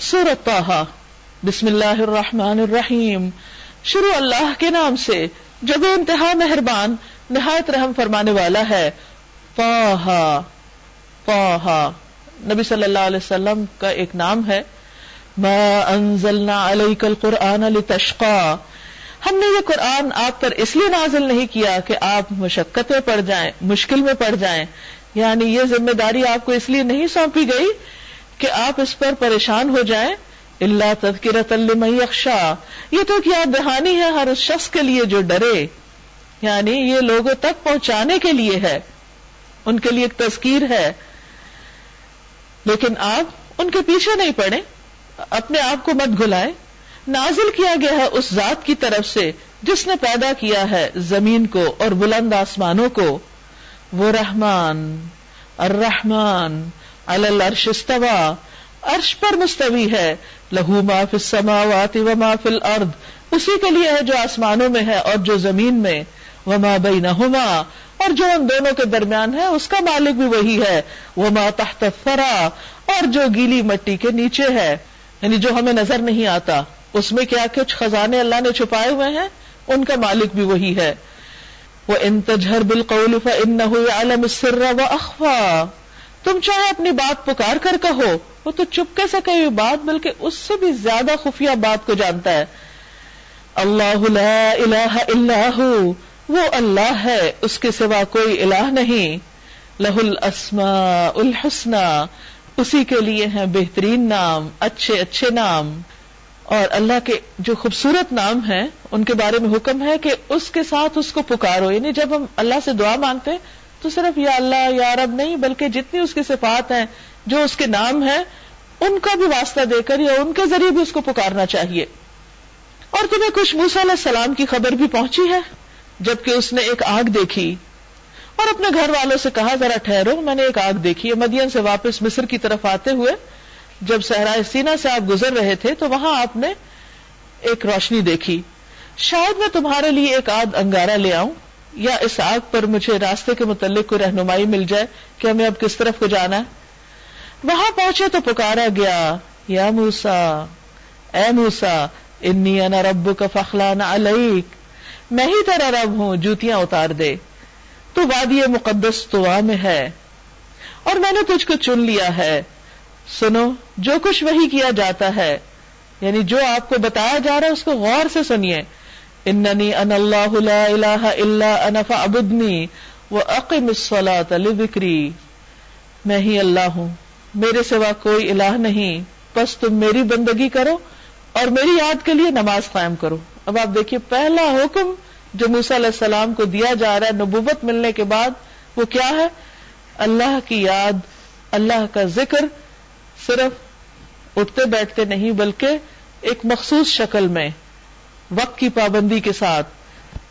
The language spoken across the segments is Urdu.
سورت طه. بسم اللہ الرحمن الرحیم. شروع اللہ کے نام سے جو بے انتہا مہربان، نہایت رحم فرمانے والا ہے. پاہا پاہا نبی صلی اللہ علیہ وسلم کا ایک نام ہے. ما انزلنا علیک القرآن لتشقا ہم نے یہ قرآن آپ پر اس لیے نازل نہیں کیا کہ آپ مشقت میں پڑ جائیں، مشکل میں پڑ جائیں. یعنی یہ ذمہ داری آپ کو اس لیے نہیں سونپی گئی کہ آپ اس پر پریشان ہو جائیں۔ اللہ تذکرت یخشا یہ تو کیا دہانی ہے ہر اس شخص کے لیے جو ڈرے۔ یعنی یہ لوگوں تک پہنچانے کے لیے ہے۔ ان کے لیے ایک تذکیر ہے۔ لیکن آپ ان کے پیچھے نہیں پڑے۔ اپنے آپ کو مت گلائیں نازل کیا گیا ہے اس ذات کی طرف سے جس نے پیدا کیا ہے زمین کو اور بلند آسمانوں کو۔ وہ رحمان الرحمان الرش استوا عرش پر مستوی ہے. لہو ما فی السماوات و ما فی الارض. اسی کے لیے ہے جو آسمانوں میں ہے اور جو زمین میں. وما بینہما. اور جو ان دونوں کے درمیان ہے، اس کا مالک بھی وہی ہے. وما تحت الثرا. اور جو گیلی مٹی کے نیچے ہے. یعنی جو ہمیں نظر نہیں آتا. اس میں کیا کچھ خزانے اللہ نے چھپائے ہوئے ہیں؟ ان کا مالک بھی وہی ہے. وہ انتجہر بالقول فانه يعلم السر واخفى تم چاہے اپنی بات پکار کر کہو، وہ تو چپکے سے کہی بات، بلکہ اس سے بھی زیادہ خفیہ بات کو جانتا ہے۔ اللہ لا الہ الا ہو، وہ اللہ ہے، اس کے سوا کوئی الہ نہیں۔ لہ الاسماء الحسنى اسی کے لیے ہیں بہترین نام، اچھے اچھے نام۔ اور اللہ کے جو خوبصورت نام ہیں، ان کے بارے میں حکم ہے کہ اس کے ساتھ اس کو پکارو۔ یعنی جب ہم اللہ سے دعا مانگتے تو صرف یا اللہ، یا رب نہیں، بلکہ جتنی اس کی صفات ہیں، جو اس کے نام ہیں، ان کا بھی واسطہ دے کر یا ان کے ذریعے بھی اس کو پکارنا چاہیے۔ اور تمہیں کچھ موسا علیہ السلام کی خبر بھی پہنچی ہے، جبکہ اس نے ایک آگ دیکھی۔ اور اپنے گھر والوں سے کہا، ذرا ٹھہرو، میں نے ایک آگ دیکھی ہے۔ مدین سے واپس مصر کی طرف آتے ہوئے، جب صحرائے سینا سے آپ گزر رہے تھے، تو وہاں آپ نے ایک روشنی دیکھی۔ شاید میں تمہارے لیے ایک آگ انگارا لے آؤں۔ یا اس آگ پر مجھے راستے کے متعلق کوئی رہنمائی مل جائے کہ ہمیں اب کس طرف کو جانا ہے؟ وہاں پہنچے تو پکارا گیا، یا موسا اے موسا انی انا رب کا فخلان علیک۔ میں ہی تیرا رب ہوں، جوتیاں اتار دے۔ تو وادی مقدس تو میں ہے۔ اور میں نے تجھ کو چن لیا ہے۔ سنو، جو کچھ وہی کیا جاتا ہے یعنی جو آپ کو بتایا جا رہا ہے، اس کو غور سے سنیے۔ اننی ان اللہ لا الہ الا انا فعبدنی واقم الصلاة لذکری میں ہی اللہ ہوں. میرے سوا کوئی الہ نہیں. بس تم میری بندگی کرو اور میری یاد کے لیے نماز قائم کرو. اب آپ دیکھیے، پہلا حکم جو موسیٰ علیہ السلام کو دیا جا رہا ہے نبوت ملنے کے بعد، وہ کیا ہے؟ اللہ کی یاد، اللہ کا ذکر صرف اٹھتے بیٹھتے نہیں بلکہ ایک مخصوص شکل میں وقت کی پابندی کے ساتھ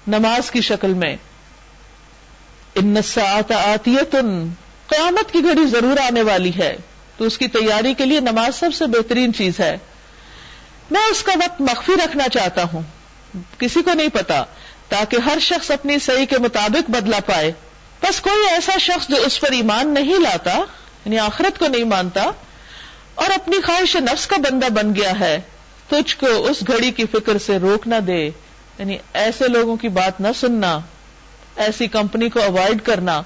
نماز کی شکل میں ان آتی قیامت کی گھڑی ضرور آنے والی ہے تو اس کی تیاری کے لیے نماز سب سے بہترین چیز ہے میں اس کا وقت مخفی رکھنا چاہتا ہوں کسی کو نہیں پتا تاکہ ہر شخص اپنی صحیح کے مطابق بدلا پائے بس کوئی ایسا شخص جو اس پر ایمان نہیں لاتا یعنی آخرت کو نہیں مانتا، اور اپنی خواہش نفس کا بندہ بن گیا ہے۔ تجھ کو اس گھڑی کی فکر سے روک نہ دے۔ یعنی ایسے لوگوں کی بات نہ سننا، ایسی کمپنی کو اوائڈ کرنا۔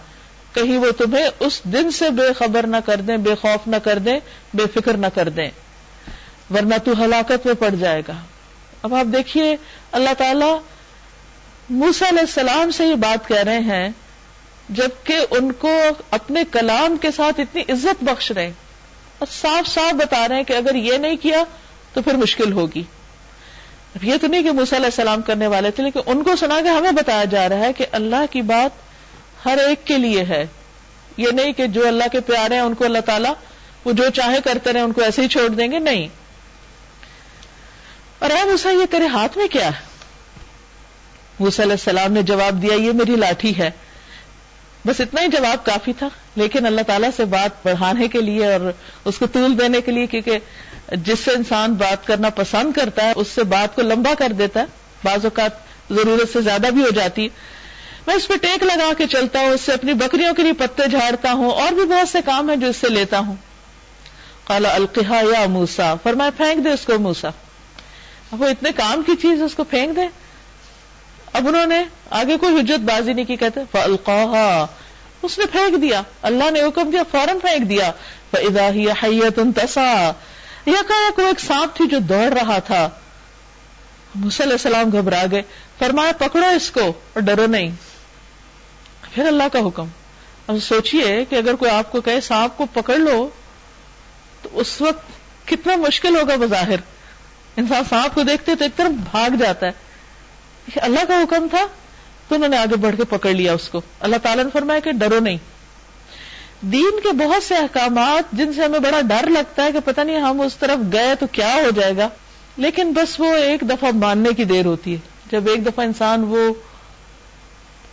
کہیں وہ تمہیں اس دن سے بے خبر نہ کر دیں، بے خوف نہ کر دیں، بے فکر نہ کر دیں۔ ورنہ تو ہلاکت میں پڑ جائے گا۔ اب آپ دیکھیے، اللہ تعالی موسا علیہ السلام سے یہ بات کہہ رہے ہیں، جبکہ ان کو اپنے کلام کے ساتھ اتنی عزت بخش رہے اور صاف صاف بتا رہے ہیں کہ اگر یہ نہیں کیا تو پھر مشکل ہوگی۔ اب یہ تو نہیں کہ موسیٰ علیہ السلام کرنے والے تھے، لیکن ان کو سنا کے ہمیں بتایا جا رہا ہے کہ اللہ کی بات ہر ایک کے لیے ہے۔ یہ نہیں کہ جو اللہ کے پیارے ہیں، ان کو اللہ تعالیٰ وہ جو چاہے کرتے رہے ان کو ایسے ہی چھوڑ دیں گے، نہیں۔ اور اے موسا یہ تیرے ہاتھ میں کیا ہے؟ موسیٰ علیہ السلام نے جواب دیا، یہ میری لاٹھی ہے۔ بس اتنا ہی جواب کافی تھا، لیکن اللہ تعالیٰ سے بات بڑھانے کے لیے اور اس کو طول دینے کے لیے، کیونکہ جس سے انسان بات کرنا پسند کرتا ہے، اس سے بات کو لمبا کر دیتا ہے، بعض اوقات ضرورت سے زیادہ بھی ہو جاتی۔ میں اس پہ ٹیک لگا کے چلتا ہوں، اس سے اپنی بکریوں کے لیے پتے جھاڑتا ہوں، اور بھی بہت سے کام ہیں جو اس سے لیتا ہوں۔ کالا القحا یا موسا فرمایا، پھینک دے اس کو موسا اب وہ اتنے کام کی چیز اس کو پھینک دے۔ اب انہوں نے آگے کوئی حجت بازی نہیں کی، کہتے فلقا اس نے پھینک دیا۔ اللہ نے حکم دیا، فوراً پھینک دیا۔ حیت تسا یا کہ ایک سانپ تھی جو دوڑ رہا تھا۔ علیہ السلام گھبرا گئے۔ فرمایا، پکڑو اس کو اور ڈرو نہیں۔ پھر اللہ کا حکم۔ اب سوچئے کہ اگر کوئی آپ کو کہے، سانپ کو پکڑ لو، تو اس وقت کتنا مشکل ہوگا بظاہر۔ انسان سانپ کو دیکھتے تو ایک طرف بھاگ جاتا ہے۔ اللہ کا حکم تھا، تو انہوں نے آگے بڑھ کے پکڑ لیا اس کو۔ اللہ تعالیٰ نے فرمایا کہ ڈرو نہیں۔ دین کے بہت سے احکامات جن سے ہمیں بڑا ڈر لگتا ہے کہ پتہ نہیں ہم اس طرف گئے تو کیا ہو جائے گا، لیکن بس وہ ایک دفعہ ماننے کی دیر ہوتی ہے۔ جب ایک دفعہ انسان وہ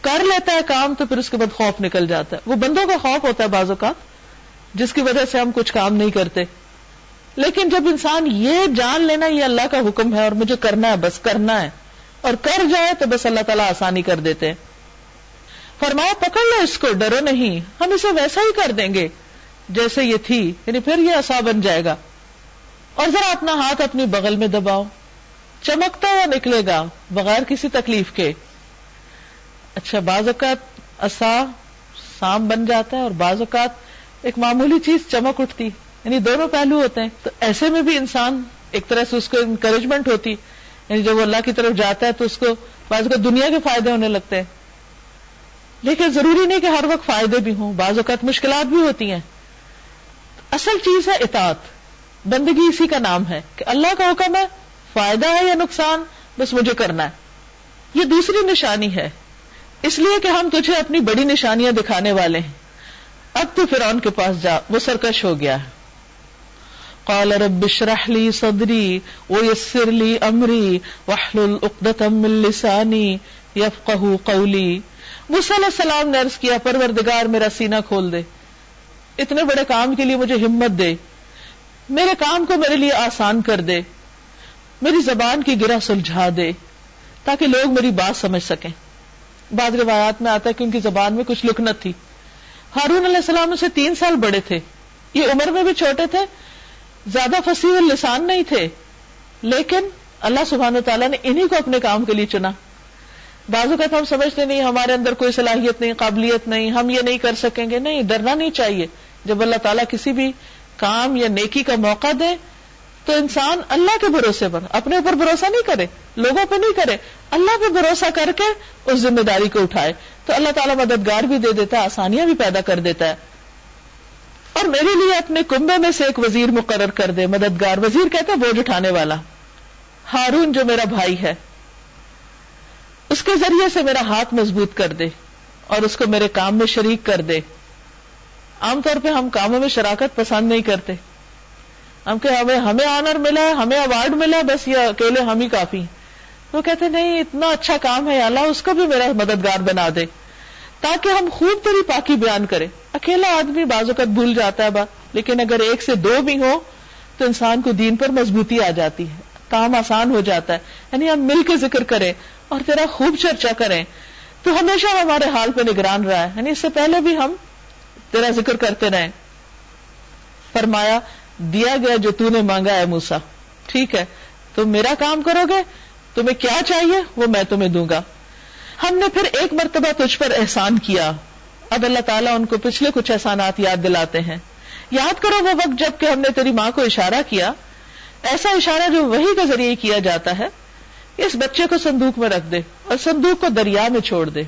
کر لیتا ہے کام تو پھر اس کے بعد خوف نکل جاتا ہے۔ وہ بندوں کا خوف ہوتا ہے بازو کا جس کی وجہ سے ہم کچھ کام نہیں کرتے۔ لیکن جب انسان یہ جان لینا یہ اللہ کا حکم ہے اور مجھے کرنا ہے، بس کرنا ہے، اور کر جائے تو بس اللہ تعالیٰ آسانی کر دیتے ہیں۔ فرمایا پکڑ لو اس کو، ڈرو نہیں۔ ہم اسے ویسا ہی کر دیں گے۔ جیسے یہ تھی یعنی پھر یہ اصا بن جائے گا۔ اور ذرا اپنا ہاتھ اپنی بغل میں دباؤ۔ چمکتا ہوا نکلے گا، بغیر کسی تکلیف کے۔ اچھا بعض اوقات اصا سام بن جاتا ہے اور بعض اوقات ایک معمولی چیز چمک اٹھتی۔ یعنی دونوں پہلو ہوتے ہیں۔ تو ایسے میں بھی انسان ایک طرح سے اس کو انکریجمنٹ ہوتی۔ یعنی جب وہ اللہ کی طرف جاتا ہے تو اس کو بعض اوقات دنیا کے فائدے ہونے لگتے ہیں۔ لیکن ضروری نہیں کہ ہر وقت فائدے بھی ہوں، بعض اوقات مشکلات بھی ہوتی ہیں۔ اصل چیز ہے اطاعت۔ بندگی اسی کا نام ہے کہ اللہ کا حکم ہے، فائدہ ہے یا نقصان، بس مجھے کرنا ہے۔ یہ دوسری نشانی ہے۔ اس لیے کہ ہم تجھے اپنی بڑی نشانیاں دکھانے والے ہیں۔ اب تو فرعون کے پاس جا، وہ سرکش ہو گیا ہے۔ قال رب اشرح لي صدري ويسر لي امري واحلل عقدة من لساني يفقهوا قولي موسیٰ علیہ السلام نے عرض کیا، پروردگار میرا سینہ کھول دے۔ اتنے بڑے کام کے لیے مجھے ہمت دے۔ میرے کام کو میرے لیے آسان کر دے۔ میری زبان کی گرہ سلجھا دے تاکہ لوگ میری بات سمجھ سکیں۔ بعض روایات میں آتا ہے کہ ان کی زبان میں کچھ لکنت تھی۔ ہارون علیہ السلام سے تین سال بڑے تھے۔ یہ عمر میں بھی چھوٹے تھے۔ زیادہ فصیح السان نہیں تھے۔ لیکن اللہ سبحان تعالیٰ نے انہی کو اپنے کام کے لیے چنا۔ بازو کا ہم سمجھتے نہیں، ہمارے اندر کوئی صلاحیت نہیں، قابلیت نہیں، ہم یہ نہیں کر سکیں گے۔ نہیں، ڈرنا نہیں چاہیے۔ جب اللہ تعالیٰ کسی بھی کام یا نیکی کا موقع دے، تو انسان اللہ کے بھروسے پر، اپنے اوپر بھروسہ نہیں کرے، لوگوں پہ نہیں کرے، اللہ پہ بھروسہ کر کے اس ذمہ داری کو اٹھائے۔ تو اللہ تعالیٰ مددگار بھی دے دیتا ہے، آسانیاں بھی پیدا کر دیتا ہے۔ اور میرے لیے اپنے کنبے میں سے ایک وزیر مقرر کر دے، مددگار وزیر کہتا ہے، بوجھ اٹھانے والا۔ ہارون جو میرا بھائی ہے اس کے ذریعے سے میرا ہاتھ مضبوط کر دے اور اس کو میرے کام میں شریک کر دے۔ عام طور پہ ہم کاموں میں شراکت پسند نہیں کرتے۔ ہم کہ ہمیں ہمیں آنر ملا ہے، ہمیں اوارڈ ملا بس یہ اکیلے ہم ہی کافی وہ کہتے نہیں، اتنا اچھا کام ہے اللہ، اس کو بھی میرا مددگار بنا دے۔ تاکہ ہم خوب تری پاکی بیان کریں۔ اکیلا آدمی بعض اوقات بھول جاتا ہے بات لیکن اگر ایک سے دو بھی ہو تو انسان کو دین پر مضبوطی آ جاتی ہے، کام آسان ہو جاتا ہے۔ یعنی ہم مل کے ذکر کریں۔ اور تیرا خوب چرچا کریں تو ہمیشہ ہمارے حال پہ نگران رہا ہے۔ یعنی اس سے پہلے بھی ہم تیرا ذکر کرتے رہے فرمایا، دیا گیا جو تو نے مانگا ہے موسا ٹھیک ہے۔ تم میرا کام کرو گے؟ تمہیں کیا چاہیے؟ وہ میں تمہیں دوں گا۔ ہم نے پھر ایک مرتبہ تجھ پر احسان کیا۔ اب اللہ تعالیٰ ان کو پچھلے کچھ احسانات یاد دلاتے ہیں۔ یاد کرو وہ وقت جبکہ ہم نے تیری ماں کو اشارہ کیا۔ ایسا اشارہ جو وہی کے ذریعے کیا جاتا ہے۔ اس بچے کو صندوق میں رکھ دے اور صندوق کو دریا میں چھوڑ دے۔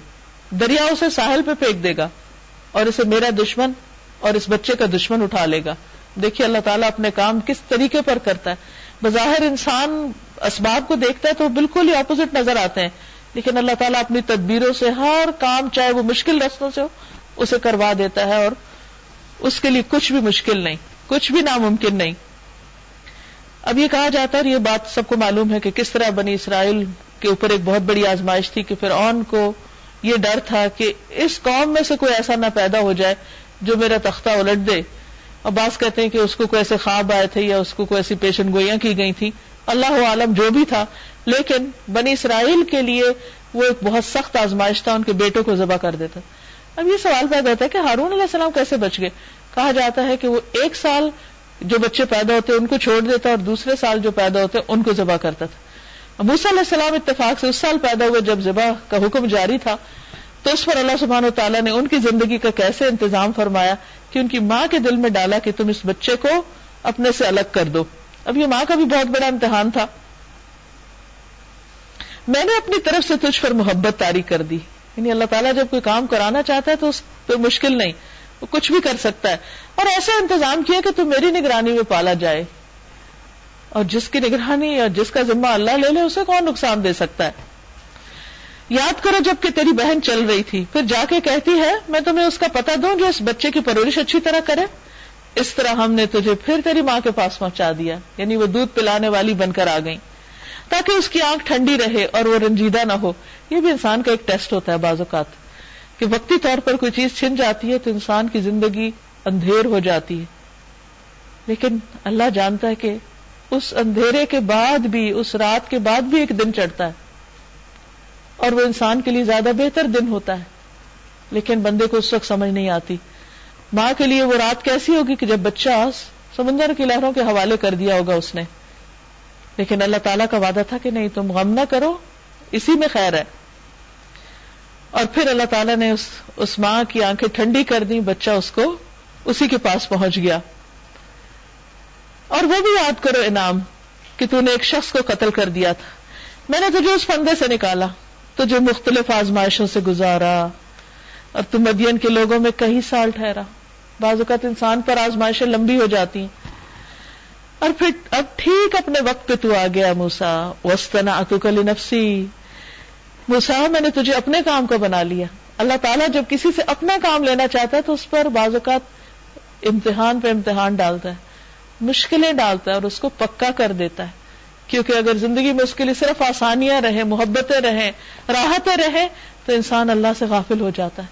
دریا اسے ساحل پہ پھینک دے گا اور اسے میرا دشمن اور اس بچے کا دشمن اٹھا لے گا۔ دیکھیے اللہ تعالیٰ اپنے کام کس طریقے پر کرتا ہے۔ بظاہر انسان اسباب کو دیکھتا ہے تو بالکل ہی اپوزٹ نظر آتے ہیں۔ لیکن اللہ تعالیٰ اپنی تدبیروں سے ہر کام چاہے وہ مشکل رستوں سے ہو، اسے کروا دیتا ہے اور اس کے لیے کچھ بھی مشکل نہیں، کچھ بھی ناممکن نہیں۔ اب یہ کہا جاتا ہے یہ بات سب کو معلوم ہے کہ کس طرح بنی اسرائیل کے اوپر ایک بہت بڑی آزمائش تھی کہ پھر اون کو یہ ڈر تھا کہ اس قوم میں سے کوئی ایسا نہ پیدا ہو جائے جو میرا تختہ الٹ دے۔ اور بعض کہتے ہیں کہ اس کو کوئی ایسے خواب آئے تھے یا اس کو کوئی ایسی پیشن گوئیاں کی گئی تھی اللہ عالم جو بھی تھا، لیکن بنی اسرائیل کے لیے وہ ایک بہت سخت آزمائش تھا، ان کے بیٹوں کو ذبح کر دیتا۔ اب یہ سوال پیدا ہوتا ہے کہ ہارون علیہ السلام کیسے بچ گئے؟ کہا جاتا ہے کہ وہ ایک سال جو بچے پیدا ہوتے ان کو چھوڑ دیتا اور دوسرے سال جو پیدا ہوتے ان کو ذبح کرتا تھا۔ موسا علیہ السلام اتفاق سے اس سال پیدا ہوئے جب ذبح کا حکم جاری تھا، تو اس پر اللہ سبحانہ و تعالیٰ نے ان کی زندگی کا کیسے انتظام فرمایا کہ ان کی ماں کے دل میں ڈالا کہ تم اس بچے کو اپنے سے الگ کر دو۔ اب یہ ماں کا بھی بہت بڑا امتحان تھا۔ میں نے اپنی طرف سے تجھ پر محبت تاری کر دی۔ یعنی اللہ تعالیٰ جب کوئی کام کرانا چاہتا ہے تو اس پہ مشکل نہیں۔ وہ کچھ بھی کر سکتا ہے۔ اور ایسا انتظام کیا کہ تم میری نگرانی میں پالا جائے۔ اور جس کی نگرانی یا جس کا ذمہ اللہ لے لے، اسے کون نقصان دے سکتا ہے؟ یاد کرو جبکہ تیری بہن چل رہی تھی، پھر جا کے کہتی ہے، میں تمہیں اس کا پتا دوں جو اس بچے کی پرورش اچھی طرح کرے۔ اس طرح ہم نے تجھے پھر تیری ماں کے پاس پہنچا دیا یعنی وہ دودھ پلانے والی بن کر آ گئی تاکہ اس کی آنکھ ٹھنڈی رہے اور وہ رنجیدہ نہ ہو۔ یہ بھی انسان کا ایک ٹیسٹ ہوتا ہے بعض اوقات۔ کہ وقتی طور پر کوئی چیز چھن جاتی ہے تو انسان کی زندگی اندھیر ہو جاتی ہے۔ لیکن اللہ جانتا ہے کہ اس اندھیرے کے بعد بھی، اس رات کے بعد بھی ایک دن چڑھتا ہے۔ اور وہ انسان کے لیے زیادہ بہتر دن ہوتا ہے۔ لیکن بندے کو اس وقت سمجھ نہیں آتی۔ ماں کے لیے وہ رات کیسی ہوگی کہ جب بچہ سمندر کی لہروں کے حوالے کر دیا ہوگا اس نے۔ لیکن اللہ تعالیٰ کا وعدہ تھا کہ نہیں، تم غم نہ کرو، اسی میں خیر ہے۔ اور پھر اللہ تعالیٰ نے اس اس ماں کی آنکھیں ٹھنڈی کر دی بچہ اس کو اسی کے پاس پہنچ گیا۔ اور وہ بھی یاد کرو انعام کہ تو نے ایک شخص کو قتل کر دیا تھا۔ میں نے تجھے اس فندے سے نکالا، تجھے مختلف آزمائشوں سے گزارا۔ اور تم مدین کے لوگوں میں کئی سال ٹھہرا۔ بعض اوقات انسان پر آزمائشیں لمبی ہو جاتی ہیں۔ اور پھر اب ٹھیک اپنے وقت پہ تو آ گیا موسا وسطنا اتوکلی نفسی موسا میں نے تجھے اپنے کام کو بنا لیا۔ اللہ تعالیٰ جب کسی سے اپنا کام لینا چاہتا ہے تو اس پر بعض اوقات امتحان پہ امتحان ڈالتا ہے، مشکلیں ڈالتا ہے اور اس کو پکا کر دیتا ہے۔ کیونکہ اگر زندگی میں اس کے لیے صرف آسانیاں رہیں، محبتیں رہیں، راحتیں رہیں، تو انسان اللہ سے غافل ہو جاتا ہے۔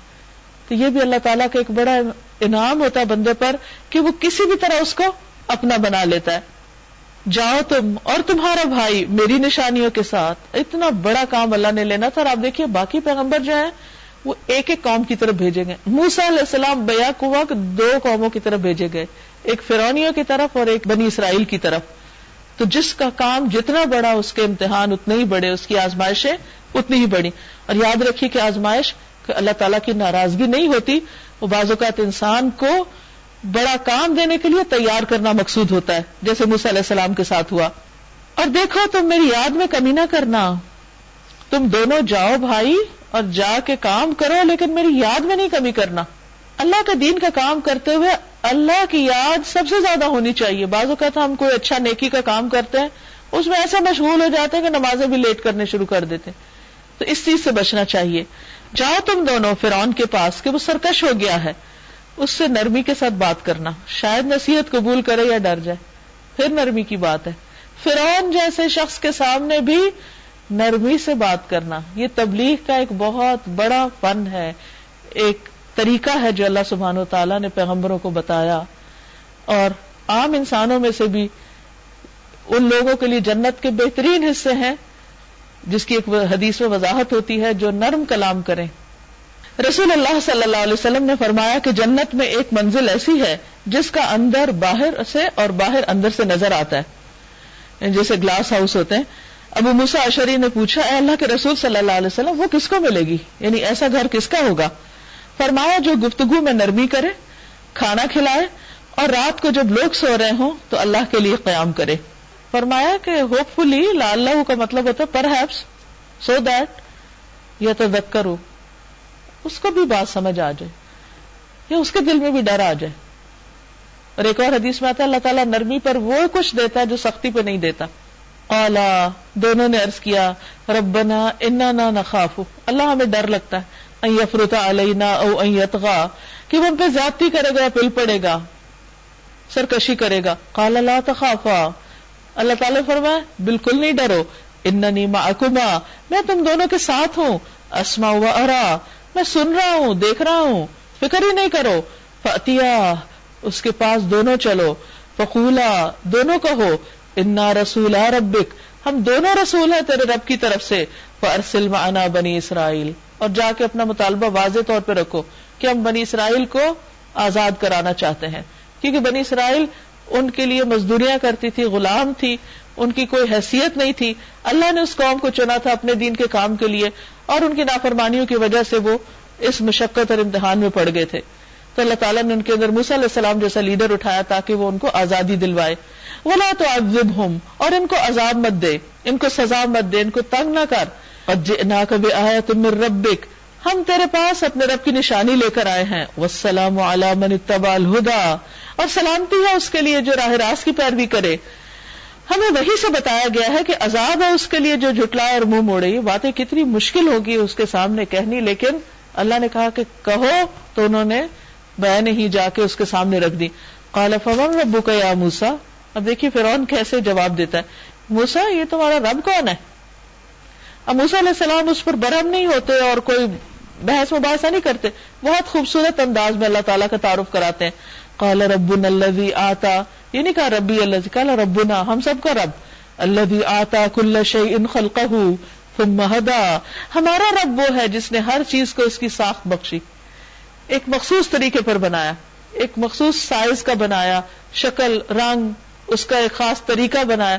تو یہ بھی اللہ تعالیٰ کا ایک بڑا انعام ہوتا ہے بندے پر کہ وہ کسی بھی طرح اس کو اپنا بنا لیتا ہے۔ جاؤ تم اور تمہارا بھائی میری نشانیوں کے ساتھ۔ اتنا بڑا کام اللہ نے لینا تھا اور آپ دیکھیے باقی پیغمبر جو ہیں، وہ ایک ایک قوم کی طرف بھیجے گئے۔ موسا علیہ السلام بیا کوا دو قوموں کی طرف بھیجے گئے۔ ایک فرونیوں کی طرف اور ایک بنی اسرائیل کی طرف۔ تو جس کا کام جتنا بڑا، اس کے امتحان اتنے ہی بڑے، اس کی آزمائشیں اتنی ہی بڑی۔ اور یاد رکھیے کہ آزمائش اللہ تعالیٰ کی ناراضگی نہیں ہوتی، وہ بعض اوقات انسان کو بڑا کام دینے کے لیے تیار کرنا مقصود ہوتا ہے، جیسے علیہ السلام کے ساتھ ہوا۔ اور دیکھو، تم میری یاد میں کمی نہ کرنا۔ تم دونوں جاؤ بھائی اور جا کے کام کرو، لیکن میری یاد میں نہیں کمی کرنا۔ اللہ کا دین کا کام کرتے ہوئے اللہ کی یاد سب سے زیادہ ہونی چاہیے۔ بعض اوقات ہم کوئی اچھا نیکی کا کام کرتے ہیں، اس میں ایسے مشغول ہو جاتے ہیں کہ نمازیں بھی لیٹ کرنے شروع کر دیتے تو اس چیز سے بچنا چاہیے۔ جاؤ تم دونوں، فرعون کے پاس، کہ وہ سرکش ہو گیا ہے۔ اس سے نرمی کے ساتھ بات کرنا۔ شاید نصیحت قبول کرے یا ڈر جائے۔ پھر نرمی کی بات ہے۔ فرعون جیسے شخص کے سامنے بھی نرمی سے بات کرنا۔ یہ تبلیغ کا ایک بہت بڑا فن ہے۔ ایک طریقہ ہے جو اللہ سبحان و تعالیٰ نے پیغمبروں کو بتایا۔ اور عام انسانوں میں سے بھی ان لوگوں کے لیے جنت کے بہترین حصے ہیں، جس کی ایک حدیث میں وضاحت ہوتی ہے جو نرم کلام کریں۔ رسول اللہ صلی اللہ علیہ وسلم نے فرمایا کہ جنت میں ایک منزل ایسی ہے جس کا اندر باہر سے اور باہر اندر سے نظر آتا ہے۔ جیسے گلاس ہاؤس ہوتے ہیں۔ ابو موسا اشری نے پوچھا، اے اللہ کے رسول صلی اللہ علیہ وسلم، وہ کس کو ملے گی؟ یعنی ایسا گھر کس کا ہوگا؟ فرمایا، جو گفتگو میں نرمی کرے، کھانا کھلائے اور رات کو جب لوگ سو رہے ہوں تو اللہ کے لیے قیام کرے۔ فرمایا کہ ہوپ فلی اللہ کا مطلب ہوتا ہے پر ہیپس سو دیٹ یا تو ہو اس کو بھی بات سمجھ آ جائے یا اس کے دل میں بھی ڈر آ جائے۔ اور ایک اور حدیث میں آتا ہے، اللہ تعالیٰ نرمی پر وہ کچھ دیتا ہے جو سختی پہ نہیں دیتا۔ اولا دونوں نے ارض کیا، ربنا انا نہ نخاف اللہ ہمیں ڈر لگتا ہے۔ افروتا علینا او اتغا کہ وہ ان پہ زیادتی کرے گا، پل پڑے گا، سرکشی کرے گا۔ کالا لا تخافا۔ اللہ تعالیٰ فرمایا، بالکل نہیں ڈرو۔ اننی معکما۔ میں تم دونوں کے ساتھ ہوں۔ اسما و ارا۔ میں سن رہا ہوں، دیکھ رہا ہوں، فکر ہی نہیں کرو۔ فتیا اس کے پاس دونوں چلو۔ فقولا، دونوں کہو، انا رسول ربک۔ ہم دونوں رسول ہیں تیرے رب کی طرف سے۔ فرسل معنا بنی اسرائیل۔ اور جا کے اپنا مطالبہ واضح طور پہ رکھو کہ ہم بنی اسرائیل کو آزاد کرانا چاہتے ہیں۔ کیونکہ بنی اسرائیل ان کے لیے مزدوریاں کرتی تھی، غلام تھی۔ ان کی کوئی حیثیت نہیں تھی۔ اللہ نے اس قوم کو چنا تھا اپنے دین کے کام کے لیے اور ان کی نافرمانیوں کی وجہ سے وہ اس مشقت اور امتحان میں پڑ گئے تھے۔ تو اللہ تعالیٰ نے ان کے اندر علیہ السلام جیسا لیڈر اٹھایا تاکہ وہ ان کو آزادی دلوائے۔ ولا تو ادب ہوں اور ان کو عذاب مت دے۔ ان کو سزا مت دے، ان کو تنگ نہ کر۔ نہ کبھی آیا تم ربک ہم تیرے پاس اپنے رب کی نشانی لے کر آئے ہیں۔ وسلام علام اتبا الہدا اور سلامتی ہے اس کے لیے جو راہ راست کی پیروی کرے۔ ہمیں وہی سے بتایا گیا ہے کہ عذاب ہے اس کے لیے جو جھٹلا اور منہ موڑے یہ باتیں کتنی مشکل ہوگی اس کے سامنے کہنی، لیکن اللہ نے کہا کہ کہو تو انہوں نے بین ہی جا کے اس کے سامنے رکھ دی۔ کالا فمن ربو کا یا موسا اب دیکھیے فرون کیسے جواب دیتا ہے۔ موسا یہ تمہارا رب کون ہے؟ اب موسا علیہ السلام اس پر برہم نہیں ہوتے اور کوئی بحث مباحثہ نہیں کرتے۔ بہت خوبصورت انداز میں اللہ تعالیٰ کا تعارف کراتے ہیں۔ کالا رب الزی آتا یہ نہیں کہا ربی اللہ کالا ربنا، ہم سب کا رب۔ اللہ آتا کل شعی ان خلق مہدا ہمارا رب وہ ہے جس نے ہر چیز کو اس کی ساخت بخشی۔ ایک مخصوص طریقے پر بنایا۔ ایک مخصوص سائز کا بنایا۔ شکل، رنگ، اس کا ایک خاص طریقہ بنایا۔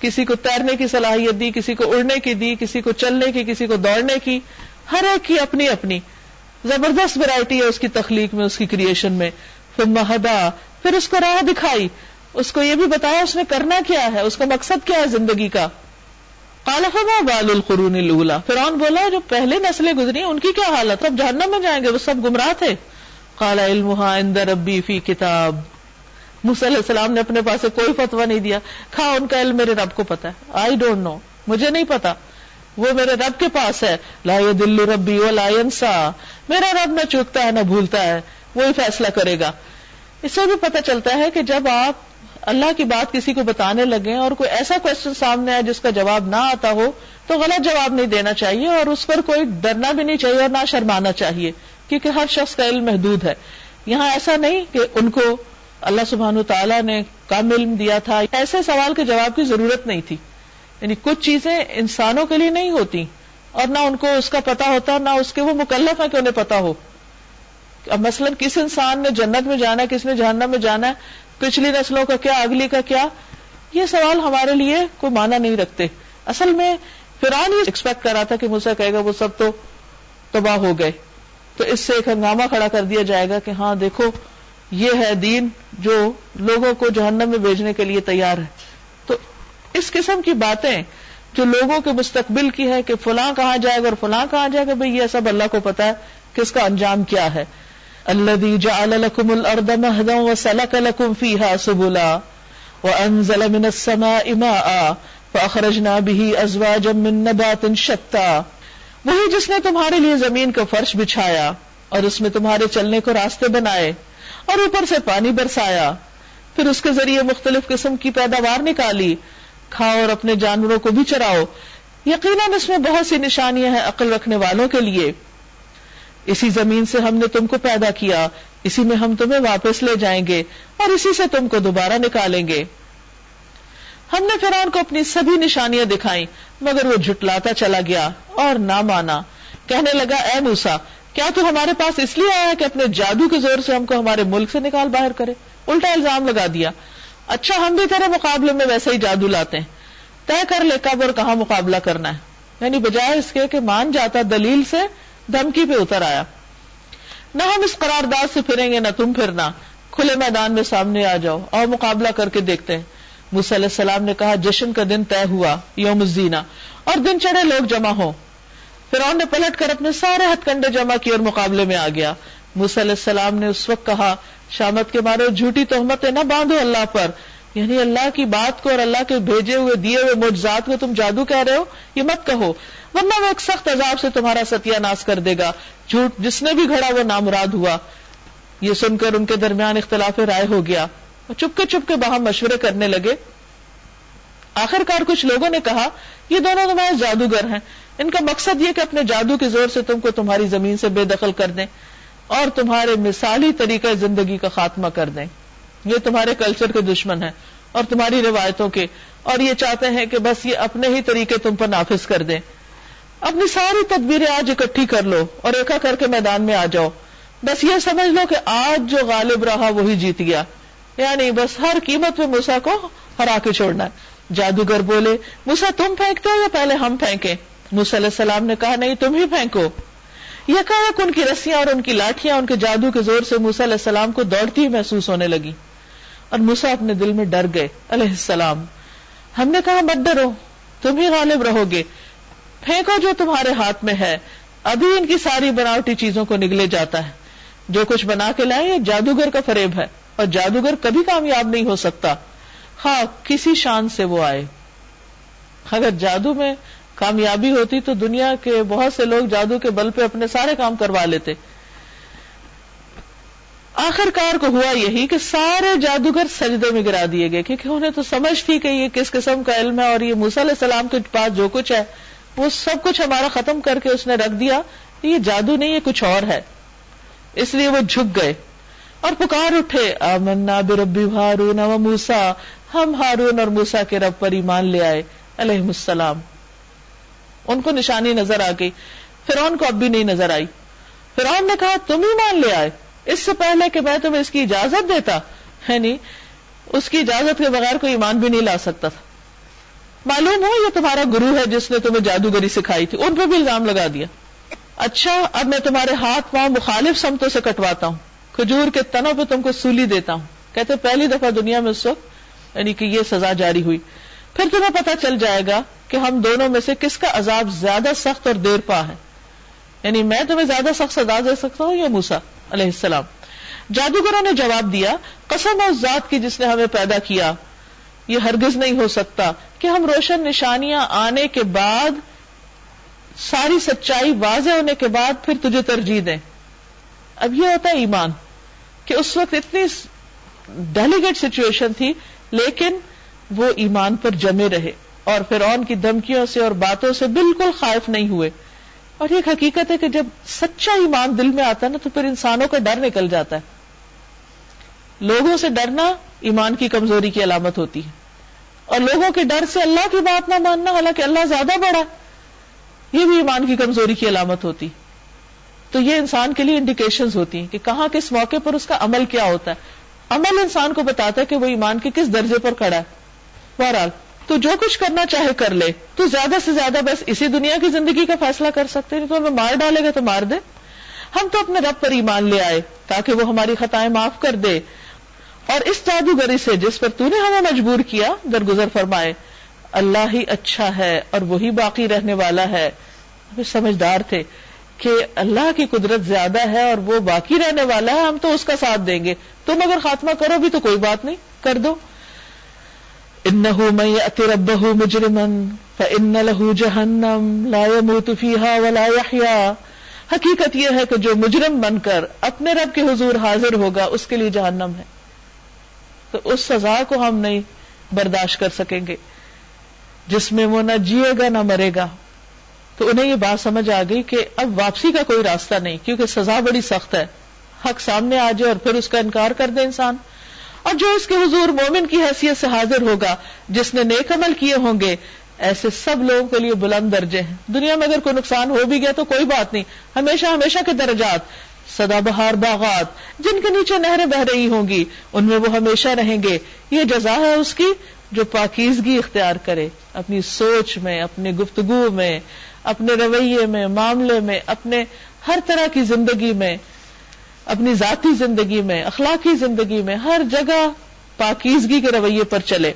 کسی کو تیرنے کی صلاحیت دی، کسی کو اڑنے کی دی، کسی کو چلنے کی، کسی کو دوڑنے کی۔ ہر ایک کی اپنی اپنی۔ زبردست ورائٹی ہے اس کی تخلیق میں، اس کی کریشن میں۔ پھر مہدا پھر اس کو راہ دکھائی۔ اس کو یہ بھی بتایا اس نے کرنا کیا ہے؟ اس کا مقصد کیا ہے زندگی کا؟ کالفما بال القرون لولا فرعون بولا، جو پہلے نسلیں گزری ان کی کیا حالت؟ اب جہنم میں جائیں گے، وہ سب گمراہ تھے۔ کالا علم اندر ربی فی کتاب۔ علیہ السلام نے اپنے پاس کوئی فتوا نہیں دیا۔ کھا، ان کا علم میرے رب کو پتا ہے۔ آئی ڈونٹ نو مجھے نہیں پتا وہ میرے رب کے پاس ہے۔ لا دلو ربی وہ لائنسا میرا رب نہ چوکتا ہے، نہ بھولتا ہے۔ وہی فیصلہ کرے گا۔ اس سے بھی پتا چلتا ہے کہ جب آپ اللہ کی بات کسی کو بتانے لگے اور کوئی ایسا کوشچن سامنے آئے جس کا جواب نہ آتا ہو، تو غلط جواب نہیں دینا چاہیے اور اس پر کوئی ڈرنا بھی نہیں چاہیے اور نہ شرمانا چاہیے، کیونکہ ہر شخص کا علم محدود ہے۔ یہاں ایسا نہیں کہ ان کو اللہ سبحان تعالیٰ نے کم علم دیا تھا، ایسے سوال کے جواب کی ضرورت نہیں تھی۔ یعنی کچھ چیزیں انسانوں کے لیے نہیں ہوتی اور نہ ان کو اس کا پتا ہوتا، نہ اس کے وہ مکلف ہے کہ انہیں پتا ہو۔ اب مثلاً کس انسان نے جنت میں جانا ہے، کس نے جہنم میں جانا ہے پچھلی نسلوں کا کیا، اگلی کا کیا؟ یہ سوال ہمارے لیے کوئی مانا نہیں رکھتے۔ اصل میں فران ہی ایکسپیکٹ کر رہا تھا کہ مجھ کہے گا، وہ سب تو تباہ ہو گئے۔ تو اس سے ایک ہنگامہ کھڑا کر دیا جائے گا کہ ہاں دیکھو، یہ ہے دین جو لوگوں کو جہنم میں بھیجنے کے لیے تیار ہے۔ تو اس قسم کی باتیں جو لوگوں کے مستقبل کی ہے کہ فلاں کہاں جائے گا اور فلاں کہاں جائے گا بھائی یہ سب اللہ کو پتا ہے کہ اس کا انجام کیا ہے۔ الذي جعل لكم الارض مهدا وسلك لكم فيها سبلا وانزل من السماء ماء فاخرجنا به ازواجا من نبات شتى وہی جس نے تمہارے لیے زمین کا فرش بچھایا اور اس میں تمہارے چلنے کو راستے بنائے اور اوپر سے پانی برسایا پھر اس کے ذریعے مختلف قسم کی پیداوار نکالی کھاؤ اور اپنے جانوروں کو بھی چراؤ یقیناً اس میں بہت سی نشانیاں ہیں عقل رکھنے والوں کے لیے اسی زمین سے ہم نے تم کو پیدا کیا، اسی میں ہم تمہیں واپس لے جائیں گے اور اسی سے تم کو دوبارہ نکالیں گے۔ ہم نے فرعون کو اپنی سبھی نشانیاں دکھائی مگر وہ جھٹلاتا چلا گیا اور نہ مانا۔ کہنے لگا، اے موسا کیا تو ہمارے پاس اس لیے آیا کہ اپنے جادو کے زور سے ہم کو ہمارے ملک سے نکال باہر کرے؟ الٹا الزام لگا دیا۔ اچھا ہم بھی تیرے مقابلے میں ویسے ہی جادو لاتے ہیں۔ طے کر لے کب اور کہاں مقابلہ کرنا ہے۔ یعنی بجائے اس کے کہ مان جاتا دلیل سے دھمکی پہ اتر آیا۔ نہ ہم اس قرارداد سے پھریں گے، نہ تم پھرنا۔ کھلے میدان میں سامنے آ جاؤ، اور مقابلہ کر کے دیکھتے ہیں۔ علیہ السلام نے کہا، جشن کا دن طے ہوا، یوم الزینا، اور دن چڑھے لوگ جمع ہو پھر نے پلٹ کر اپنے سارے ہتھ کنڈے جمع کیے اور مقابلے میں آ گیا۔ علیہ السلام نے اس وقت کہا، شامت کے مارے جھوٹی تہمت نہ باندھو اللہ پر۔ یعنی اللہ کی بات کو اور اللہ کے بھیجے ہوئے دیے ہوئے موجزات کو تم جادو کہہ رہے ہو؟ یہ مت کہو۔ ورنہ وہ ایک سخت عذاب سے تمہارا ستیہ ناس کر دے گا۔ جھوٹ جس نے بھی گھڑا وہ نامراد ہوا۔ یہ سن کر ان کے درمیان اختلاف رائے ہو گیا۔ اور چپ کے باہم مشورے کرنے لگے۔ آخر کار کچھ لوگوں نے کہا، یہ دونوں تمہارے جادوگر ہیں۔ ان کا مقصد یہ کہ اپنے جادو کے زور سے تم کو تمہاری زمین سے بے دخل کر دیں اور تمہارے مثالی طریقہ زندگی کا خاتمہ کر دیں۔ یہ تمہارے کلچر کے دشمن ہیں اور تمہاری روایتوں کے۔ اور یہ چاہتے ہیں کہ بس یہ اپنے ہی طریقے تم پر نافذ کر دیں۔ اپنی ساری تدبیریں آج اکٹھی کر لو اور ایک کر کے میدان میں آ جاؤ۔ بس یہ سمجھ لو کہ آج جو غالب رہا وہی جیت گیا۔ یعنی بس ہر قیمت پہ موسا کو ہرا کے چھوڑنا ہے۔ جادوگر بولے موسا تم پھینکتے ہو یا پہلے ہم پھینکیں؟ موسا علیہ السلام نے کہا، نہیں، تم ہی پھینکو۔ یکایک ان کی رسیاں اور ان کی لاٹیاں ان کے جادو کے زور سے موسا علیہ السلام کو دوڑتی ہی محسوس ہونے لگی۔ اور موسا اپنے دل میں ڈر گئے، علیہ السلام۔ ہم نے کہا، مت ڈرو، تم ہی غالب رہو گے۔ پھینکو جو تمہارے ہاتھ میں ہے، ابھی ان کی ساری بناوٹی چیزوں کو نگلے جاتا ہے۔ جو کچھ بنا کے لائے یہ جادوگر کا فریب ہے، اور جادوگر کبھی کامیاب نہیں ہو سکتا۔ ہاں کسی شان سے وہ آئے۔ اگر جادو میں کامیابی ہوتی تو دنیا کے بہت سے لوگ جادو کے بل پہ اپنے سارے کام کروا لیتے۔ آخر کار کو ہوا یہی کہ سارے جادوگر سجدے میں گرا دیے گئے، کیونکہ انہیں تو سمجھ تھی کہ یہ کس قسم کا علم ہے اور یہ موسیٰ علیہ السلام کے پاس جو کچھ ہے۔ وہ سب کچھ ہمارا ختم کر کے اس نے رکھ دیا۔ یہ جادو نہیں، یہ کچھ اور ہے۔ اس لیے وہ جھک گئے۔ اور پکار اٹھے، آمنا بربی ہارون و موسا ہم ہارون اور موسا کے رب پر ایمان لے آئے۔ علیہ السلام۔ ان کو نشانی نظر آ گئی۔ فرون کو اب بھی نہیں نظر آئی۔ فرون نے کہا، تم ہی مان لے آئے۔ اس سے پہلے کہ میں تمہیں اس کی اجازت دیتا ہے نہیں اس کی اجازت کے بغیر کوئی ایمان بھی نہیں لا سکتا تھا۔ معلوم ہو یہ تمہارا گرو ہے جس نے تمہیں جادوگری سکھائی تھی، ان پہ بھی الزام لگا دیا۔ اچھا اب میں تمہارے ہاتھ پاؤں مخالف سمتوں سے کٹواتا ہوں۔ کھجور کے تنوں پہ تم کو سولی دیتا ہوں۔ کہتے پہلی دفعہ دنیا میں اس وقت یعنی کہ یہ سزا جاری ہوئی۔ پھر تمہیں پتا چل جائے گا کہ ہم دونوں میں سے کس کا عذاب زیادہ سخت اور دیر پا ہے۔ یعنی میں تمہیں زیادہ سخت سزا دے سکتا ہوں یا موسا علیہ السلام؟ جادوگروں نے جواب دیا، قسم اس ذات کی جس نے ہمیں پیدا کیا۔ یہ ہرگز نہیں ہو سکتا کہ ہم روشن نشانیاں آنے کے بعد، ساری سچائی واضح ہونے کے بعد پھر تجھے ترجیح دیں۔ اب یہ ہوتا ہے ایمان کہ اس وقت اتنی ڈیلیگیٹ سچویشن تھی، لیکن وہ ایمان پر جمے رہے اور پھر ان کی دھمکیوں سے اور باتوں سے بالکل خائف نہیں ہوئے۔ اور یہ حقیقت ہے کہ جب سچا ایمان دل میں آتا ہے نا، تو پھر انسانوں کا ڈر نکل جاتا ہے۔ لوگوں سے ڈرنا ایمان کی کمزوری کی علامت ہوتی ہے۔ اور لوگوں کے ڈر سے اللہ کی بات نہ ماننا، حالانکہ اللہ زیادہ بڑا یہ بھی ایمان کی کمزوری کی علامت ہوتی۔ تو یہ انسان کے لیے انڈیکیشن ہوتی ہیں کہ کہاں، کس موقع پر اس کا عمل کیا ہوتا ہے۔ عمل انسان کو بتاتا ہے کہ وہ ایمان کے کس درجے پر کھڑا ہے۔ بہرحال، تو جو کچھ کرنا چاہے کر لے۔ تو زیادہ سے زیادہ بس اسی دنیا کی زندگی کا فیصلہ کر سکتے نہیں تو ہمیں مار ڈالے گا تو مار دے۔ ہم تو اپنے رب پر ایمان لے آئے تاکہ وہ ہماری خطائیں معاف کر دے۔ اور اس جادوگری سے جس پر تو نے ہمیں مجبور کیا، درگزر فرمائے، اللہ ہی اچھا ہے اور وہی باقی رہنے والا ہے۔ سمجھدار تھے کہ اللہ کی قدرت زیادہ ہے اور وہ باقی رہنے والا ہے، ہم تو اس کا ساتھ دیں گے۔ تم اگر خاتمہ کرو بھی تو کوئی بات نہیں، کر دو۔ انه من ياتي ربه مجرما فان له جهنم لا يموت فيها ولا يحيا حقیقت یہ ہے کہ جو مجرم بن کر اپنے رب کے حضور حاضر ہوگا، اس کے لیے جہنم ہے۔ تو اس سزا کو ہم نہیں برداشت کر سکیں گے۔ جس میں وہ نہ جیے گا نہ مرے گا۔ تو انہیں یہ بات سمجھ آ گئی کہ اب واپسی کا کوئی راستہ نہیں، کیونکہ سزا بڑی سخت ہے۔ حق سامنے آ جائے اور پھر اس کا انکار کر دے انسان۔ اور جو اس کے حضور مومن کی حیثیت سے حاضر ہوگا، جس نے نیک عمل کیے ہوں گے، ایسے سب لوگوں کے لیے بلند درجے ہیں۔ دنیا میں اگر کوئی نقصان ہو بھی گیا تو کوئی بات نہیں۔ ہمیشہ ہمیشہ کے درجات۔ سدا بہار باغات، جن کے نیچے نہریں بہ رہی ہوں گی، ان میں وہ ہمیشہ رہیں گے۔ یہ جزا ہے اس کی جو پاکیزگی اختیار کرے۔ اپنی سوچ میں، اپنی گفتگو میں، اپنے رویے میں، معاملے میں، اپنے ہر طرح کی زندگی میں، اپنی ذاتی زندگی میں، اخلاقی زندگی میں، ہر جگہ پاکیزگی کے رویے پر چلے۔